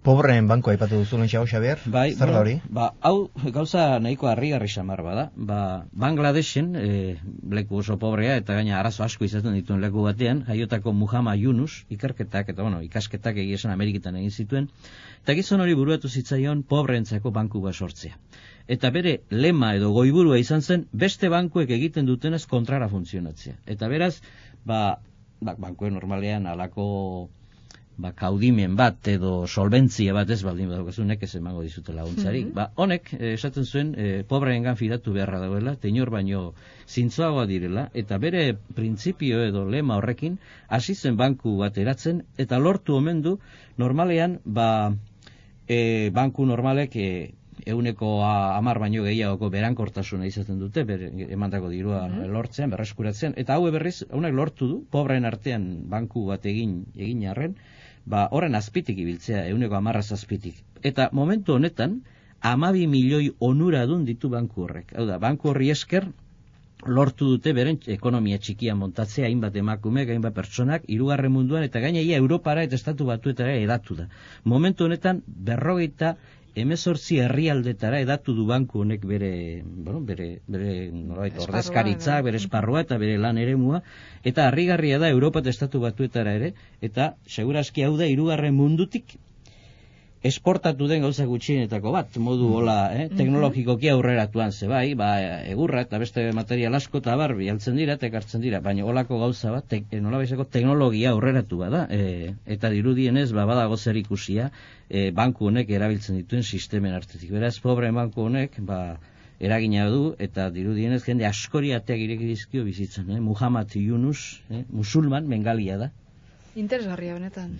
Pobreen banko aipatu duzu lentsa Xavier. Bai, Zer da hori? Ba, hau gauza nahiko harrigarri samar bada. Ba, Bangladesen, e, leku oso pobrea eta gaina arazo asko izaten dituen leku batean, jaiotako Muhammad Yunus, ikerketak eta bueno, ikasketak egiesan Ameriketan egin zituen, eta gizon hori buruatu zitzaion pobreentzako banku bat sortzea. Eta bere lema edo goiburua izan zen, beste bankuek egiten dutenez kontrara funtzionatzea. Eta beraz, ba, ba bankuen normalean alako ba, kaudimen bat edo solventzia bat ez baldin badaukazunek ez emango dizute laguntzarik. Mm Ba, honek, eh, esaten zuen, e, pobreengan fidatu beharra dauela, tenor baino zintzoagoa direla, eta bere printzipio edo lema horrekin, hasi zen banku bat eratzen, eta lortu omen du, normalean, ba, e, banku normalek, e, euneko amar baino gehiagoko berankortasuna izaten dute, ber, emandako dirua mm lortzean, berreskuratzen, eta hau berriz, honek lortu du, pobreen artean banku bat egin, egin arren, ba, horren azpitik ibiltzea, euneko amarraz azpitik. Eta momentu honetan, amabi milioi onura dun ditu banku horrek. Hau da, banku horri esker, lortu dute beren ekonomia txikia montatzea hainbat emakume, hainbat pertsonak, irugarren munduan, eta gaina ia Europara eta estatu batuetara edatu da. Momentu honetan, berrogeita emezortzi herrialdetara edatu du banku honek bere, bueno, bere, bere norbait, ordezkaritza, bere esparrua eta bere lan eremua, eta harrigarria da Europa estatu batuetara ere, eta segurazki hau da irugarren mundutik esportatu den gauza gutxienetako bat, modu mm. hola, eh, mhm. teknologikoki aurreratuan ze bai, ba, egurra eta beste material asko eta bar, bialtzen dira, tekartzen dira, baina holako gauza bat, te, eh, nola teknologia aurreratu bada, e, eta dirudienez, ba, badago zer ikusia, e, banku honek erabiltzen dituen sistemen artetik. Beraz, pobre banku honek, ba, eragina du, eta dirudienez, jende askori ateak ireki dizkio bizitzen, eh? Muhammad Yunus, eh? musulman, mengalia da. Interesgarria benetan.